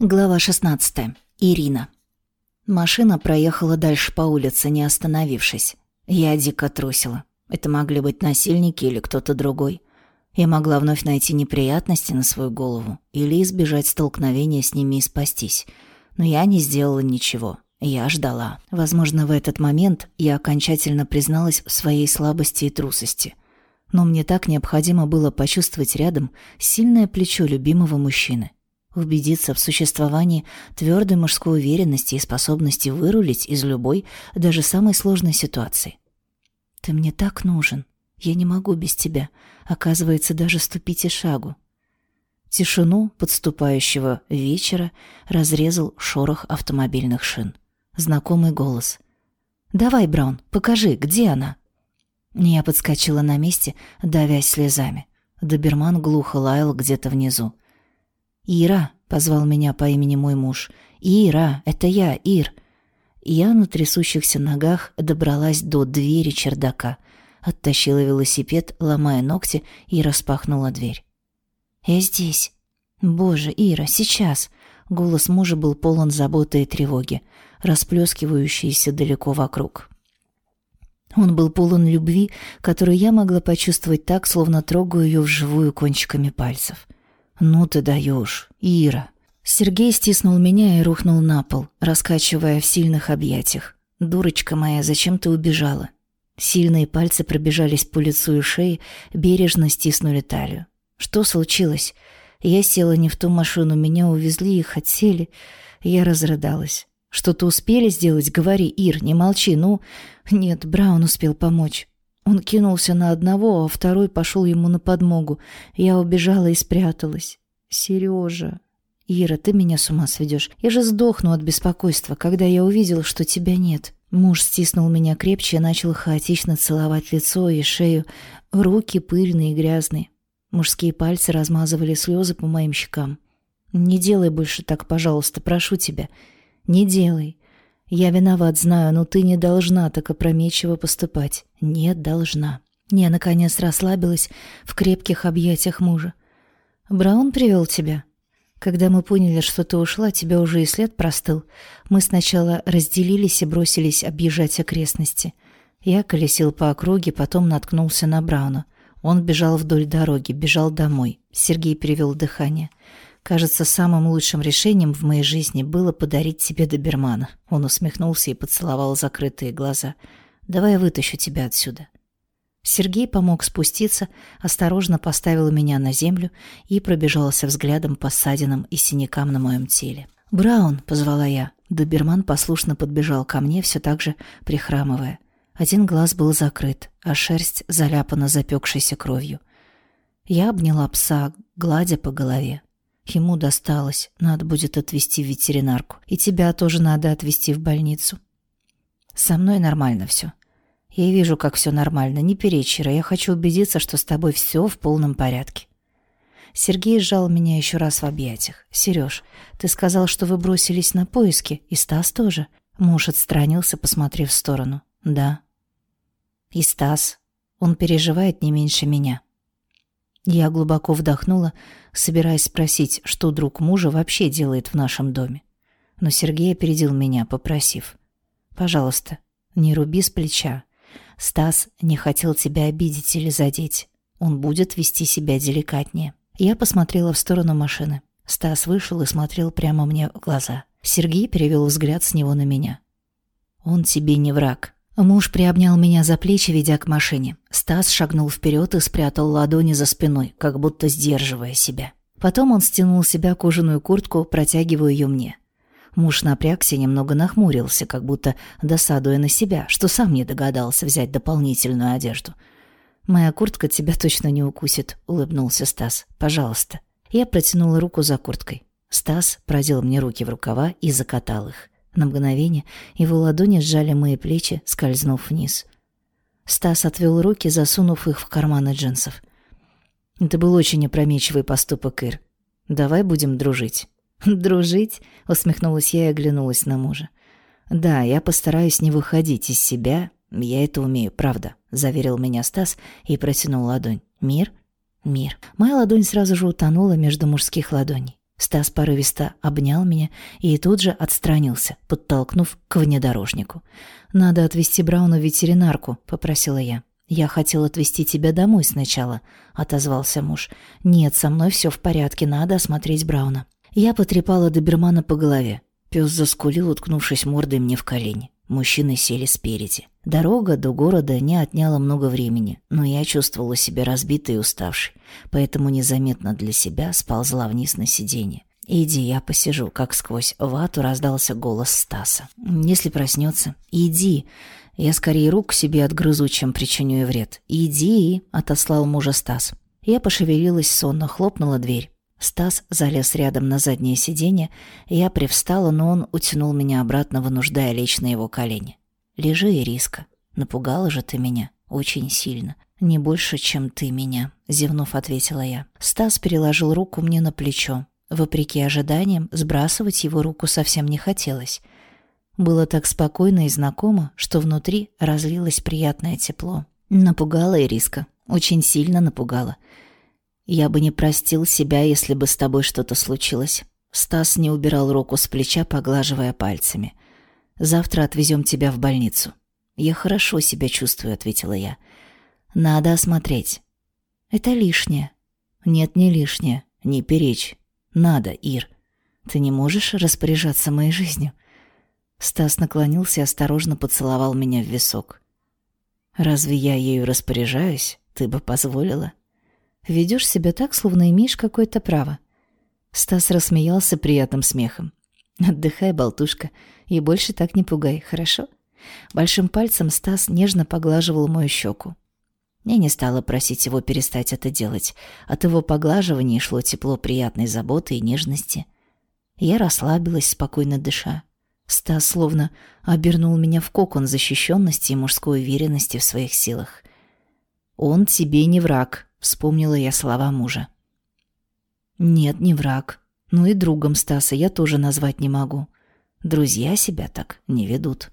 Глава 16. Ирина. Машина проехала дальше по улице, не остановившись. Я дико трусила. Это могли быть насильники или кто-то другой. Я могла вновь найти неприятности на свою голову или избежать столкновения с ними и спастись. Но я не сделала ничего. Я ждала. Возможно, в этот момент я окончательно призналась в своей слабости и трусости. Но мне так необходимо было почувствовать рядом сильное плечо любимого мужчины убедиться в существовании твердой мужской уверенности и способности вырулить из любой, даже самой сложной ситуации. «Ты мне так нужен. Я не могу без тебя. Оказывается, даже ступить и шагу». Тишину подступающего вечера разрезал шорох автомобильных шин. Знакомый голос. «Давай, Браун, покажи, где она?» Я подскочила на месте, давясь слезами. Доберман глухо лаял где-то внизу. «Ира!» — позвал меня по имени мой муж. «Ира! Это я, Ир!» Я на трясущихся ногах добралась до двери чердака, оттащила велосипед, ломая ногти, и распахнула дверь. «Я здесь!» «Боже, Ира, сейчас!» Голос мужа был полон заботы и тревоги, расплескивающиеся далеко вокруг. Он был полон любви, которую я могла почувствовать так, словно трогаю ее вживую кончиками пальцев. «Ну ты даешь, Ира!» Сергей стиснул меня и рухнул на пол, раскачивая в сильных объятиях. «Дурочка моя, зачем ты убежала?» Сильные пальцы пробежались по лицу и шее, бережно стиснули талию. «Что случилось?» Я села не в ту машину, меня увезли и хотели. Я разрыдалась. «Что-то успели сделать? Говори, Ир, не молчи, ну...» «Нет, Браун успел помочь. Он кинулся на одного, а второй пошел ему на подмогу. Я убежала и спряталась. Сережа, Ира, ты меня с ума сведешь. Я же сдохну от беспокойства, когда я увидел, что тебя нет. Муж стиснул меня крепче и начал хаотично целовать лицо и шею. Руки пыльные и грязные. Мужские пальцы размазывали слезы по моим щекам. «Не делай больше так, пожалуйста, прошу тебя. Не делай. Я виноват, знаю, но ты не должна так опрометчиво поступать. Не должна. Я, наконец, расслабилась в крепких объятиях мужа. «Браун привел тебя?» Когда мы поняли, что ты ушла, тебя уже и след простыл. Мы сначала разделились и бросились объезжать окрестности. Я колесил по округе, потом наткнулся на Брауна. Он бежал вдоль дороги, бежал домой. Сергей перевел дыхание. Кажется, самым лучшим решением в моей жизни было подарить тебе добермана. Он усмехнулся и поцеловал закрытые глаза. Давай я вытащу тебя отсюда. Сергей помог спуститься, осторожно поставил меня на землю и пробежался взглядом по ссадинам и синякам на моем теле. «Браун!» — позвала я. Доберман послушно подбежал ко мне, все так же прихрамывая. Один глаз был закрыт, а шерсть заляпана запекшейся кровью. Я обняла пса, гладя по голове. Ему досталось. Надо будет отвезти в ветеринарку. И тебя тоже надо отвезти в больницу. Со мной нормально все. Я вижу, как все нормально. Не перечь, Ира. Я хочу убедиться, что с тобой все в полном порядке. Сергей сжал меня еще раз в объятиях. «Сереж, ты сказал, что вы бросились на поиски, и Стас тоже?» Муж отстранился, посмотрев в сторону. «Да». «И Стас. Он переживает не меньше меня». Я глубоко вдохнула, собираясь спросить, что друг мужа вообще делает в нашем доме. Но Сергей опередил меня, попросив. «Пожалуйста, не руби с плеча. Стас не хотел тебя обидеть или задеть. Он будет вести себя деликатнее». Я посмотрела в сторону машины. Стас вышел и смотрел прямо мне в глаза. Сергей перевел взгляд с него на меня. «Он тебе не враг», Муж приобнял меня за плечи, ведя к машине. Стас шагнул вперед и спрятал ладони за спиной, как будто сдерживая себя. Потом он стянул себя кожаную куртку, протягивая ее мне. Муж напрягся, немного нахмурился, как будто досадуя на себя, что сам не догадался взять дополнительную одежду. «Моя куртка тебя точно не укусит», — улыбнулся Стас. «Пожалуйста». Я протянула руку за курткой. Стас продел мне руки в рукава и закатал их. На мгновение его ладони сжали мои плечи, скользнув вниз. Стас отвел руки, засунув их в карманы джинсов. «Это был очень опрометчивый поступок, Ир. Давай будем дружить». «Дружить?» — усмехнулась я и оглянулась на мужа. «Да, я постараюсь не выходить из себя. Я это умею, правда», — заверил меня Стас и протянул ладонь. «Мир?» «Мир». Моя ладонь сразу же утонула между мужских ладоней. Стас порывисто обнял меня и тут же отстранился, подтолкнув к внедорожнику. «Надо отвезти Брауна в ветеринарку», — попросила я. «Я хотел отвезти тебя домой сначала», — отозвался муж. «Нет, со мной все в порядке, надо осмотреть Брауна». Я потрепала добермана по голове. Пес заскулил, уткнувшись мордой мне в колени. Мужчины сели спереди. Дорога до города не отняла много времени, но я чувствовала себя разбитой и уставшей, поэтому незаметно для себя сползла вниз на сиденье. «Иди, я посижу», как сквозь вату раздался голос Стаса. «Если проснется, иди. Я скорее рук себе отгрызу, чем причиню ей вред. Иди», — отослал мужа Стас. Я пошевелилась сонно, хлопнула дверь. Стас залез рядом на заднее сиденье, я привстала, но он утянул меня обратно, вынуждая лечь на его колени. «Лежи, Ириска. Напугала же ты меня. Очень сильно. Не больше, чем ты меня», — зевнув, ответила я. Стас переложил руку мне на плечо. Вопреки ожиданиям, сбрасывать его руку совсем не хотелось. Было так спокойно и знакомо, что внутри разлилось приятное тепло. Напугала Ириска. Очень сильно напугала. Я бы не простил себя, если бы с тобой что-то случилось. Стас не убирал руку с плеча, поглаживая пальцами. Завтра отвезем тебя в больницу. Я хорошо себя чувствую, ответила я. Надо осмотреть. Это лишнее. Нет, не лишнее. Не перечь. Надо, Ир. Ты не можешь распоряжаться моей жизнью. Стас наклонился и осторожно поцеловал меня в висок. Разве я ею распоряжаюсь? Ты бы позволила? Ведешь себя так, словно имеешь какое-то право. Стас рассмеялся приятным смехом. Отдыхай, болтушка, и больше так не пугай, хорошо? Большим пальцем Стас нежно поглаживал мою щеку. Я не стала просить его перестать это делать. От его поглаживания шло тепло приятной заботы и нежности. Я расслабилась, спокойно дыша. Стас словно обернул меня в кокон защищенности и мужской уверенности в своих силах. «Он тебе не враг», — вспомнила я слова мужа. «Нет, не враг. Ну и другом Стаса я тоже назвать не могу. Друзья себя так не ведут».